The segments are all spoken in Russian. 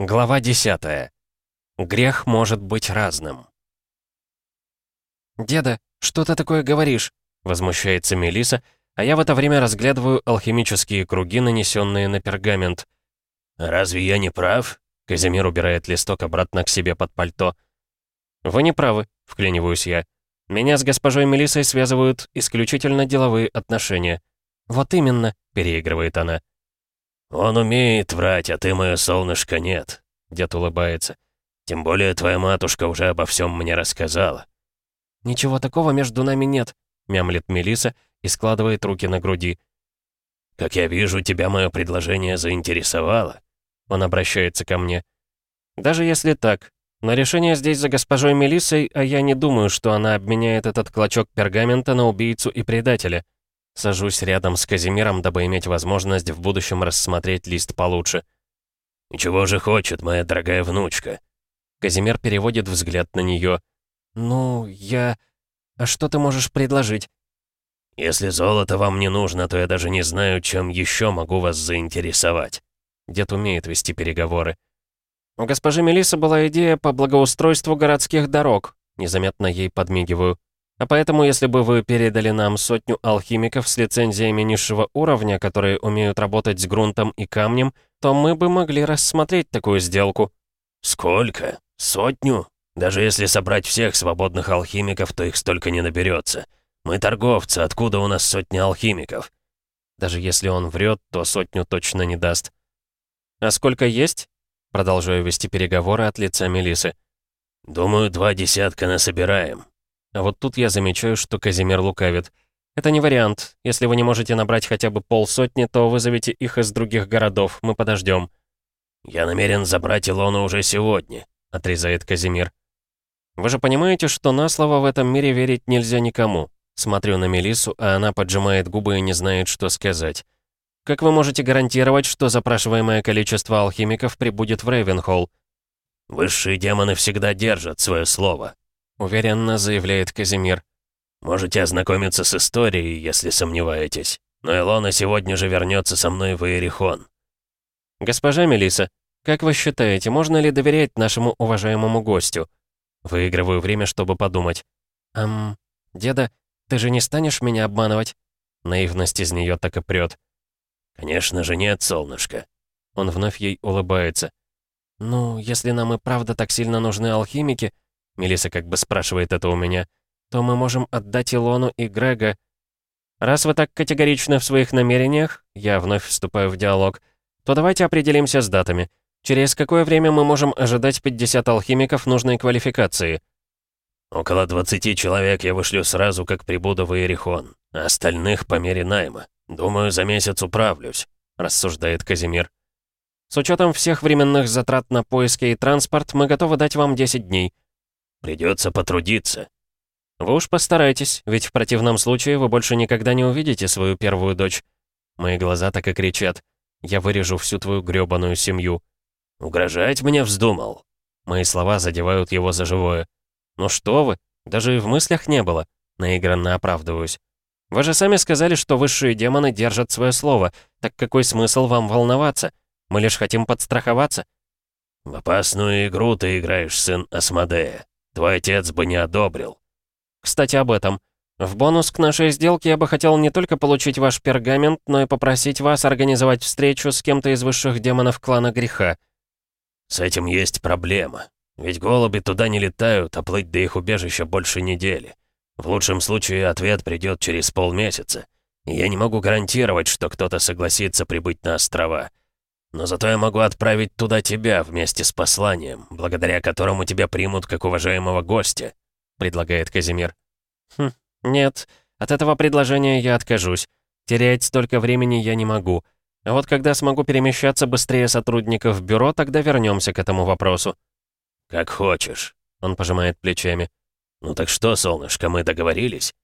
Глава 10. Грех может быть разным. «Деда, что ты такое говоришь?» — возмущается Мелиса, а я в это время разглядываю алхимические круги, нанесенные на пергамент. «Разве я не прав?» — Казимир убирает листок обратно к себе под пальто. «Вы не правы», — вклиниваюсь я. «Меня с госпожой Мелисой связывают исключительно деловые отношения». «Вот именно», — переигрывает она. «Он умеет врать, а ты, мое солнышко, нет», — дед улыбается. «Тем более твоя матушка уже обо всем мне рассказала». «Ничего такого между нами нет», — мямлит Мелиса и складывает руки на груди. «Как я вижу, тебя мое предложение заинтересовало». Он обращается ко мне. «Даже если так, но решение здесь за госпожой Мелиссой, а я не думаю, что она обменяет этот клочок пергамента на убийцу и предателя». Сажусь рядом с Казимиром, дабы иметь возможность в будущем рассмотреть лист получше. «И чего же хочет моя дорогая внучка?» Казимир переводит взгляд на нее. «Ну, я... А что ты можешь предложить?» «Если золото вам не нужно, то я даже не знаю, чем еще могу вас заинтересовать». Дед умеет вести переговоры. У госпожи Мелисы была идея по благоустройству городских дорог. Незаметно ей подмигиваю. А поэтому, если бы вы передали нам сотню алхимиков с лицензиями низшего уровня, которые умеют работать с грунтом и камнем, то мы бы могли рассмотреть такую сделку». «Сколько? Сотню? Даже если собрать всех свободных алхимиков, то их столько не наберется. Мы торговцы, откуда у нас сотня алхимиков?» Даже если он врет, то сотню точно не даст. «А сколько есть?» Продолжаю вести переговоры от лица Мелисы. «Думаю, два десятка насобираем. А вот тут я замечаю, что Казимир лукавит. Это не вариант. Если вы не можете набрать хотя бы полсотни, то вызовите их из других городов. Мы подождем. «Я намерен забрать Илону уже сегодня», — отрезает Казимир. «Вы же понимаете, что на слово в этом мире верить нельзя никому?» Смотрю на Мелису, а она поджимает губы и не знает, что сказать. «Как вы можете гарантировать, что запрашиваемое количество алхимиков прибудет в Рейвенхолл?» «Высшие демоны всегда держат свое слово», — уверенно заявляет Казимир. «Можете ознакомиться с историей, если сомневаетесь. Но Илона сегодня же вернется со мной в Иерихон». «Госпожа Мелиса, как вы считаете, можно ли доверять нашему уважаемому гостю?» Выигрываю время, чтобы подумать. «Ам, деда, ты же не станешь меня обманывать?» Наивность из нее так и прет. «Конечно же нет, солнышко». Он вновь ей улыбается. «Ну, если нам и правда так сильно нужны алхимики, Мелиса как бы спрашивает это у меня, то мы можем отдать Илону и Грега. Раз вы так категоричны в своих намерениях, я вновь вступаю в диалог, то давайте определимся с датами. Через какое время мы можем ожидать 50 алхимиков нужной квалификации? Около 20 человек я вышлю сразу, как прибуду в Иерихон, а остальных по мере найма. Думаю, за месяц управлюсь, рассуждает Казимир. С учетом всех временных затрат на поиски и транспорт, мы готовы дать вам 10 дней. Придется потрудиться. Вы уж постарайтесь, ведь в противном случае вы больше никогда не увидите свою первую дочь. Мои глаза так и кричат. Я вырежу всю твою грёбаную семью. Угрожать мне вздумал. Мои слова задевают его за живое. Ну что вы, даже и в мыслях не было. Наигранно оправдываюсь. Вы же сами сказали, что высшие демоны держат свое слово. Так какой смысл вам волноваться? Мы лишь хотим подстраховаться. В опасную игру ты играешь, сын Асмодея. Твой отец бы не одобрил. Кстати, об этом. В бонус к нашей сделке я бы хотел не только получить ваш пергамент, но и попросить вас организовать встречу с кем-то из высших демонов клана греха. С этим есть проблема. Ведь голуби туда не летают, а плыть до их убежища больше недели. В лучшем случае ответ придет через полмесяца. И я не могу гарантировать, что кто-то согласится прибыть на острова. Но зато я могу отправить туда тебя вместе с посланием, благодаря которому тебя примут как уважаемого гостя», — предлагает Казимир. «Хм, нет, от этого предложения я откажусь. Терять столько времени я не могу. А вот когда смогу перемещаться быстрее сотрудников бюро, тогда вернемся к этому вопросу». «Как хочешь», — он пожимает плечами. «Ну так что, солнышко, мы договорились?»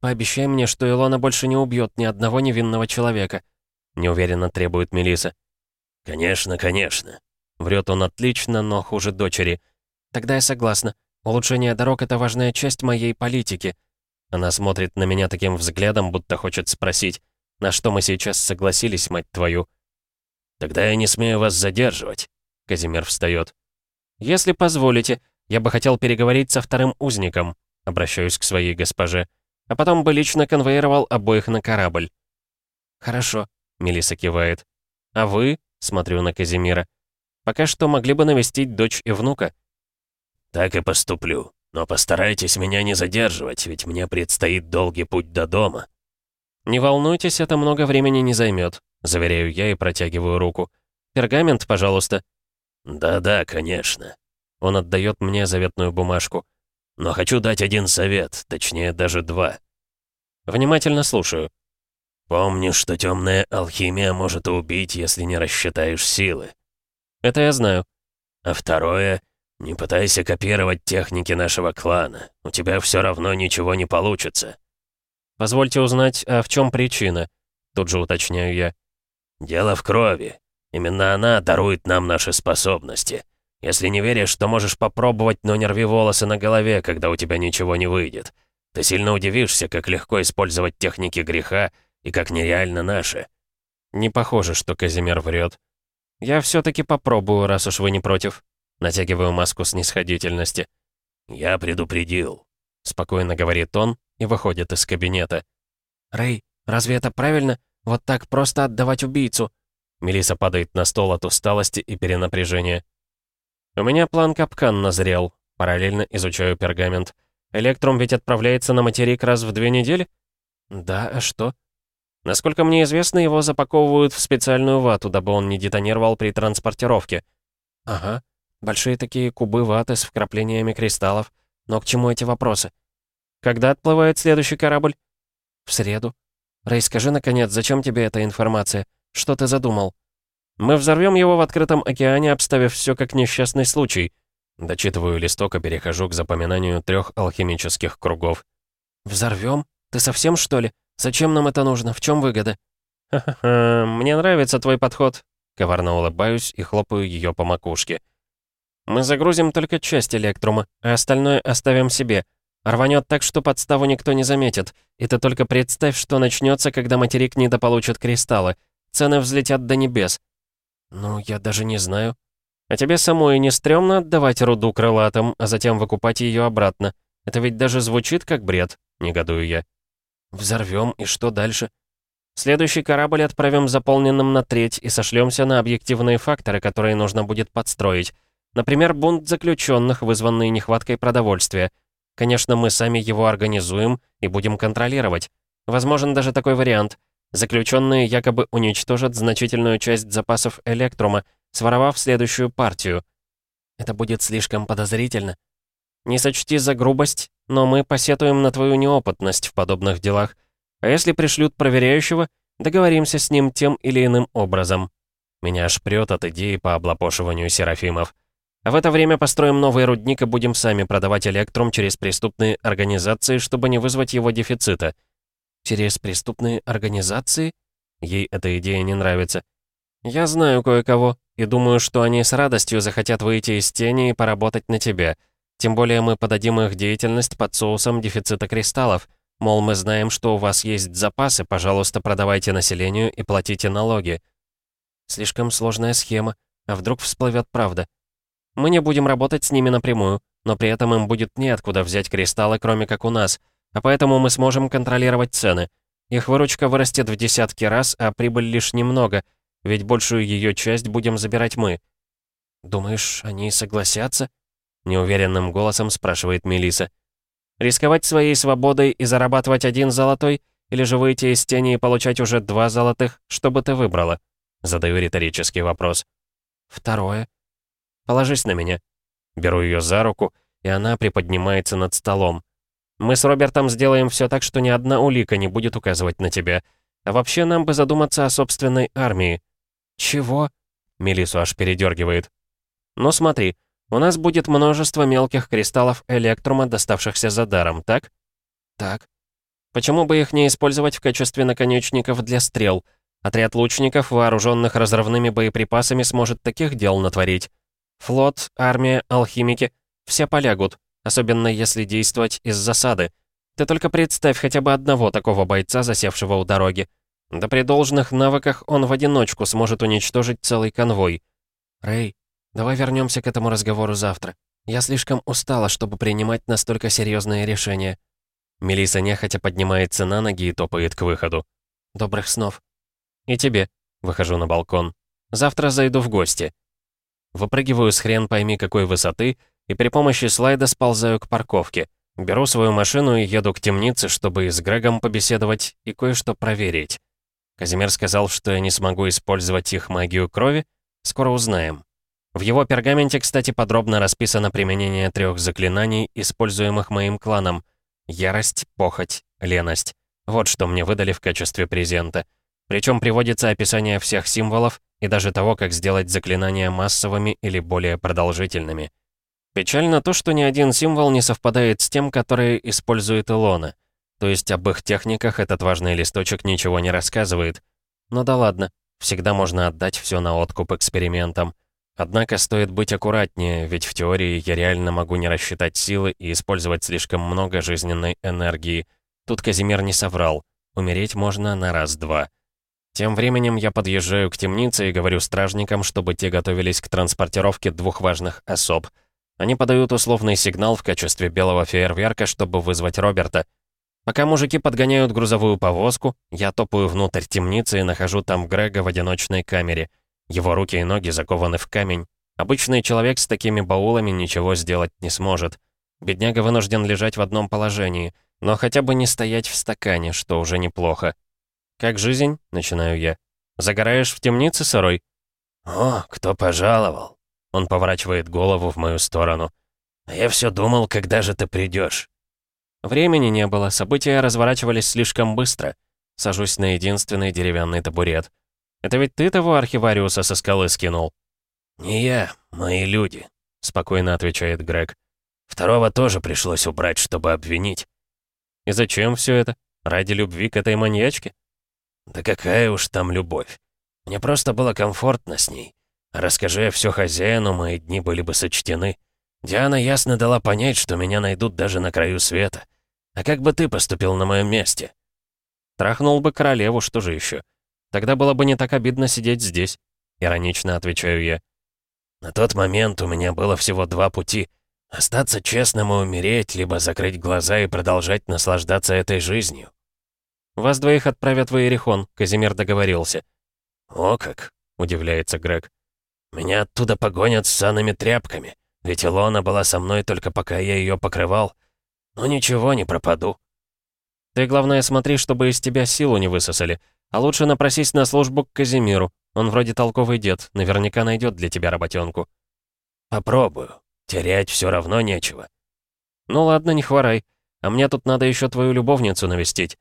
«Пообещай мне, что Илона больше не убьет ни одного невинного человека», — неуверенно требует Мелиса. «Конечно, конечно». Врет он отлично, но хуже дочери. «Тогда я согласна. Улучшение дорог — это важная часть моей политики». Она смотрит на меня таким взглядом, будто хочет спросить, на что мы сейчас согласились, мать твою. «Тогда я не смею вас задерживать». Казимир встает. «Если позволите, я бы хотел переговорить со вторым узником», обращаюсь к своей госпоже, а потом бы лично конвоировал обоих на корабль. «Хорошо», — Мелиса кивает. «А вы?» — смотрю на Казимира. «Пока что могли бы навестить дочь и внука». «Так и поступлю. Но постарайтесь меня не задерживать, ведь мне предстоит долгий путь до дома». «Не волнуйтесь, это много времени не займет», — заверяю я и протягиваю руку. «Пергамент, пожалуйста». «Да-да, конечно». Он отдает мне заветную бумажку. «Но хочу дать один совет, точнее, даже два». «Внимательно слушаю». «Помни, что темная алхимия может убить, если не рассчитаешь силы». «Это я знаю». «А второе, не пытайся копировать техники нашего клана. У тебя все равно ничего не получится». «Позвольте узнать, а в чем причина?» Тут же уточняю я. «Дело в крови. Именно она дарует нам наши способности. Если не веришь, то можешь попробовать, но не рви волосы на голове, когда у тебя ничего не выйдет. Ты сильно удивишься, как легко использовать техники греха и как нереально наши». Не похоже, что Казимир врет. «Я все-таки попробую, раз уж вы не против». Натягиваю маску снисходительности. «Я предупредил», — спокойно говорит он и выходит из кабинета. «Рэй, разве это правильно? Вот так просто отдавать убийцу?» Мелиса падает на стол от усталости и перенапряжения. «У меня план капкан назрел. Параллельно изучаю пергамент. Электрум ведь отправляется на материк раз в две недели?» «Да, а что?» «Насколько мне известно, его запаковывают в специальную вату, дабы он не детонировал при транспортировке». «Ага. Большие такие кубы ваты с вкраплениями кристаллов. Но к чему эти вопросы?» «Когда отплывает следующий корабль?» «В среду». «Рэй, скажи, наконец, зачем тебе эта информация? Что ты задумал?» Мы взорвем его в открытом океане, обставив все как несчастный случай. Дочитываю листок и перехожу к запоминанию трех алхимических кругов. «Взорвем? Ты совсем, что ли? Зачем нам это нужно? В чем выгода?» «Ха-ха-ха, мне нравится твой подход». Коварно улыбаюсь и хлопаю ее по макушке. «Мы загрузим только часть электрума, а остальное оставим себе. Рванет так, что подставу никто не заметит. И ты только представь, что начнется, когда материк недополучит кристаллы. Цены взлетят до небес. «Ну, я даже не знаю. А тебе самой не стрёмно отдавать руду крылатым, а затем выкупать ее обратно? Это ведь даже звучит как бред», — негодую я. «Взорвем, и что дальше?» «Следующий корабль отправим заполненным на треть и сошлемся на объективные факторы, которые нужно будет подстроить. Например, бунт заключенных, вызванный нехваткой продовольствия. Конечно, мы сами его организуем и будем контролировать. Возможен даже такой вариант — Заключенные якобы уничтожат значительную часть запасов электрума, своровав следующую партию. Это будет слишком подозрительно. Не сочти за грубость, но мы посетуем на твою неопытность в подобных делах. А если пришлют проверяющего, договоримся с ним тем или иным образом. Меня аж прёт от идеи по облапошиванию серафимов. А в это время построим новый рудник и будем сами продавать электрум через преступные организации, чтобы не вызвать его дефицита. Через преступные организации? Ей эта идея не нравится. Я знаю кое-кого, и думаю, что они с радостью захотят выйти из тени и поработать на тебя. Тем более мы подадим их деятельность под соусом дефицита кристаллов. Мол, мы знаем, что у вас есть запасы, пожалуйста, продавайте населению и платите налоги. Слишком сложная схема. А вдруг всплывет правда? Мы не будем работать с ними напрямую, но при этом им будет неоткуда взять кристаллы, кроме как у нас — а поэтому мы сможем контролировать цены. Их выручка вырастет в десятки раз, а прибыль лишь немного, ведь большую ее часть будем забирать мы. «Думаешь, они согласятся?» — неуверенным голосом спрашивает Мелиса. «Рисковать своей свободой и зарабатывать один золотой, или же выйти из тени и получать уже два золотых, что бы ты выбрала?» Задаю риторический вопрос. «Второе. Положись на меня». Беру ее за руку, и она приподнимается над столом. Мы с Робертом сделаем все так, что ни одна улика не будет указывать на тебя. А вообще нам бы задуматься о собственной армии». «Чего?» Мелису аж передергивает. «Ну смотри, у нас будет множество мелких кристаллов электрума, доставшихся за даром, так?» «Так». «Почему бы их не использовать в качестве наконечников для стрел? Отряд лучников, вооруженных разрывными боеприпасами, сможет таких дел натворить. Флот, армия, алхимики — все полягут особенно если действовать из засады. Ты только представь хотя бы одного такого бойца, засевшего у дороги. Да при должных навыках он в одиночку сможет уничтожить целый конвой. Рэй, давай вернемся к этому разговору завтра. Я слишком устала, чтобы принимать настолько серьезные решения». Мелиса нехотя поднимается на ноги и топает к выходу. «Добрых снов». «И тебе», — выхожу на балкон. «Завтра зайду в гости». Выпрыгиваю с хрен пойми какой высоты и при помощи слайда сползаю к парковке. Беру свою машину и еду к темнице, чтобы с Грегом побеседовать и кое-что проверить. Казимир сказал, что я не смогу использовать их магию крови. Скоро узнаем. В его пергаменте, кстати, подробно расписано применение трех заклинаний, используемых моим кланом. Ярость, похоть, леность. Вот что мне выдали в качестве презента. Причем приводится описание всех символов и даже того, как сделать заклинания массовыми или более продолжительными. Печально то, что ни один символ не совпадает с тем, который использует Илона. То есть об их техниках этот важный листочек ничего не рассказывает. Но да ладно, всегда можно отдать все на откуп экспериментам. Однако стоит быть аккуратнее, ведь в теории я реально могу не рассчитать силы и использовать слишком много жизненной энергии. Тут Казимир не соврал. Умереть можно на раз-два. Тем временем я подъезжаю к темнице и говорю стражникам, чтобы те готовились к транспортировке двух важных особ — они подают условный сигнал в качестве белого фейерверка, чтобы вызвать Роберта. Пока мужики подгоняют грузовую повозку, я топаю внутрь темницы и нахожу там Грега в одиночной камере. Его руки и ноги закованы в камень. Обычный человек с такими баулами ничего сделать не сможет. Бедняга вынужден лежать в одном положении, но хотя бы не стоять в стакане, что уже неплохо. «Как жизнь?» — начинаю я. «Загораешь в темнице сырой?» «О, кто пожаловал?» Он поворачивает голову в мою сторону. «А я все думал, когда же ты придешь. Времени не было, события разворачивались слишком быстро. Сажусь на единственный деревянный табурет. «Это ведь ты того архивариуса со скалы скинул?» «Не я, мои люди», — спокойно отвечает Грег. «Второго тоже пришлось убрать, чтобы обвинить». «И зачем все это? Ради любви к этой маньячке?» «Да какая уж там любовь. Мне просто было комфортно с ней. Расскажи все хозяину, мои дни были бы сочтены. Диана ясно дала понять, что меня найдут даже на краю света. А как бы ты поступил на моем месте? Трахнул бы королеву, что же еще? Тогда было бы не так обидно сидеть здесь. Иронично отвечаю я. На тот момент у меня было всего два пути. Остаться честным и умереть, либо закрыть глаза и продолжать наслаждаться этой жизнью. «Вас двоих отправят в Иерихон», — Казимир договорился. «О как!» — удивляется Грег. Меня оттуда погонят с санными тряпками, ведь Илона была со мной только пока я ее покрывал. Но ничего, не пропаду. Ты, главное, смотри, чтобы из тебя силу не высосали. А лучше напросись на службу к Казимиру. Он вроде толковый дед, наверняка найдет для тебя работенку. Попробую. Терять все равно нечего. Ну ладно, не хворай. А мне тут надо еще твою любовницу навестить.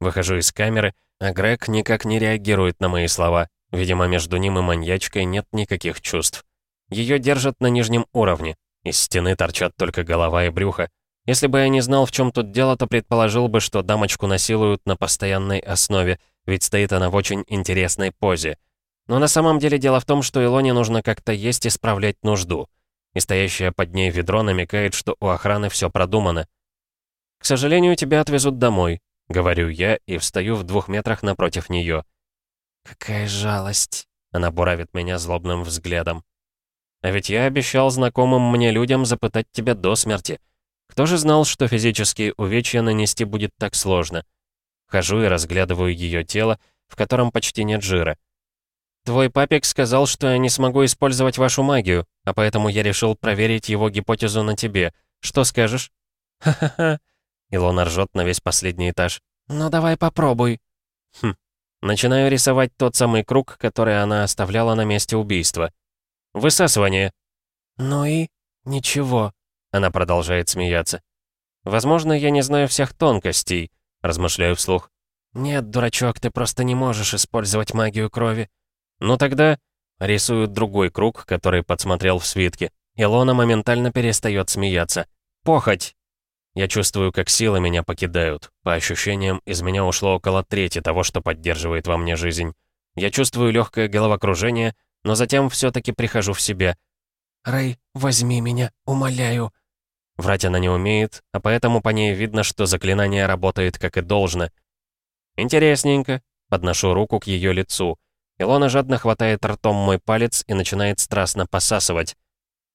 Выхожу из камеры, а Грег никак не реагирует на мои слова. Видимо, между ним и маньячкой нет никаких чувств. Ее держат на нижнем уровне. Из стены торчат только голова и брюхо. Если бы я не знал, в чем тут дело, то предположил бы, что дамочку насилуют на постоянной основе, ведь стоит она в очень интересной позе. Но на самом деле дело в том, что Илоне нужно как-то есть и справлять нужду. И стоящее под ней ведро намекает, что у охраны все продумано. «К сожалению, тебя отвезут домой», — говорю я и встаю в двух метрах напротив нее. «Какая жалость!» — она буравит меня злобным взглядом. «А ведь я обещал знакомым мне людям запытать тебя до смерти. Кто же знал, что физические увечья нанести будет так сложно?» Хожу и разглядываю ее тело, в котором почти нет жира. «Твой папик сказал, что я не смогу использовать вашу магию, а поэтому я решил проверить его гипотезу на тебе. Что скажешь?» «Ха-ха-ха!» Илона ржет на весь последний этаж. «Ну давай попробуй». «Хм, Начинаю рисовать тот самый круг, который она оставляла на месте убийства. Высасывание. «Ну и? Ничего», — она продолжает смеяться. «Возможно, я не знаю всех тонкостей», — размышляю вслух. «Нет, дурачок, ты просто не можешь использовать магию крови». «Ну тогда...» — рисуют другой круг, который подсмотрел в свитке. Илона моментально перестает смеяться. «Похоть!» Я чувствую, как силы меня покидают. По ощущениям, из меня ушло около трети того, что поддерживает во мне жизнь. Я чувствую легкое головокружение, но затем все таки прихожу в себя. «Рэй, возьми меня, умоляю». Врать она не умеет, а поэтому по ней видно, что заклинание работает как и должно. «Интересненько», — подношу руку к ее лицу. Илона жадно хватает ртом мой палец и начинает страстно посасывать.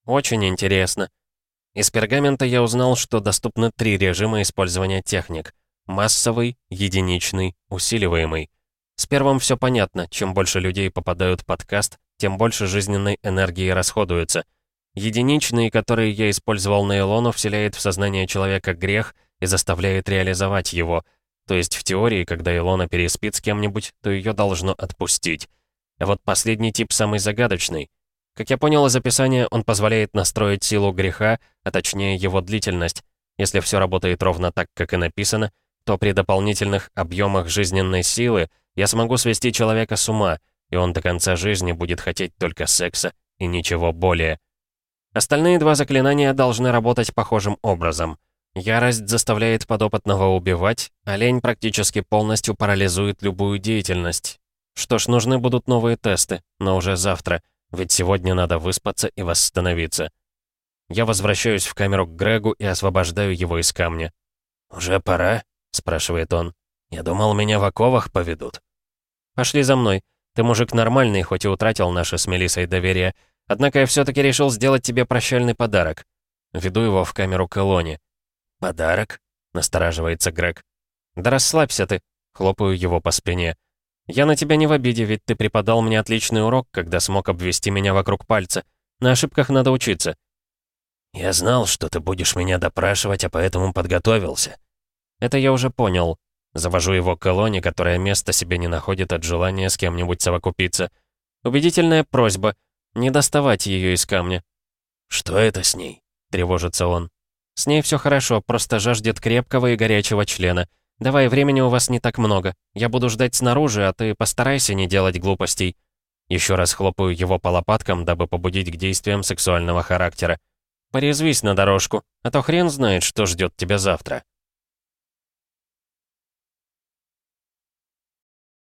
Очень интересно. Из пергамента я узнал, что доступны три режима использования техник. Массовый, единичный, усиливаемый. С первым все понятно. Чем больше людей попадают под каст, тем больше жизненной энергии расходуется. Единичный, который я использовал на Илону, вселяет в сознание человека грех и заставляет реализовать его. То есть в теории, когда Илона переспит с кем-нибудь, то ее должно отпустить. А вот последний тип самый загадочный. Как я понял из описания, он позволяет настроить силу греха, а точнее его длительность. Если все работает ровно так, как и написано, то при дополнительных объемах жизненной силы я смогу свести человека с ума, и он до конца жизни будет хотеть только секса и ничего более. Остальные два заклинания должны работать похожим образом. Ярость заставляет подопытного убивать, а лень практически полностью парализует любую деятельность. Что ж, нужны будут новые тесты, но уже завтра, ведь сегодня надо выспаться и восстановиться. Я возвращаюсь в камеру к Грегу и освобождаю его из камня. «Уже пора?» — спрашивает он. «Я думал, меня в оковах поведут». «Пошли за мной. Ты мужик нормальный, хоть и утратил наше с Мелиссой доверие. Однако я все-таки решил сделать тебе прощальный подарок. Веду его в камеру к Элоне. «Подарок?» — настораживается Грег. «Да расслабься ты», — хлопаю его по спине. «Я на тебя не в обиде, ведь ты преподал мне отличный урок, когда смог обвести меня вокруг пальца. На ошибках надо учиться». «Я знал, что ты будешь меня допрашивать, а поэтому подготовился». «Это я уже понял». Завожу его к колонне, которая места себе не находит от желания с кем-нибудь совокупиться. Убедительная просьба — не доставать ее из камня. «Что это с ней?» — тревожится он. «С ней все хорошо, просто жаждет крепкого и горячего члена. Давай, времени у вас не так много. Я буду ждать снаружи, а ты постарайся не делать глупостей». Еще раз хлопаю его по лопаткам, дабы побудить к действиям сексуального характера. «Порезвись на дорожку, а то хрен знает, что ждет тебя завтра».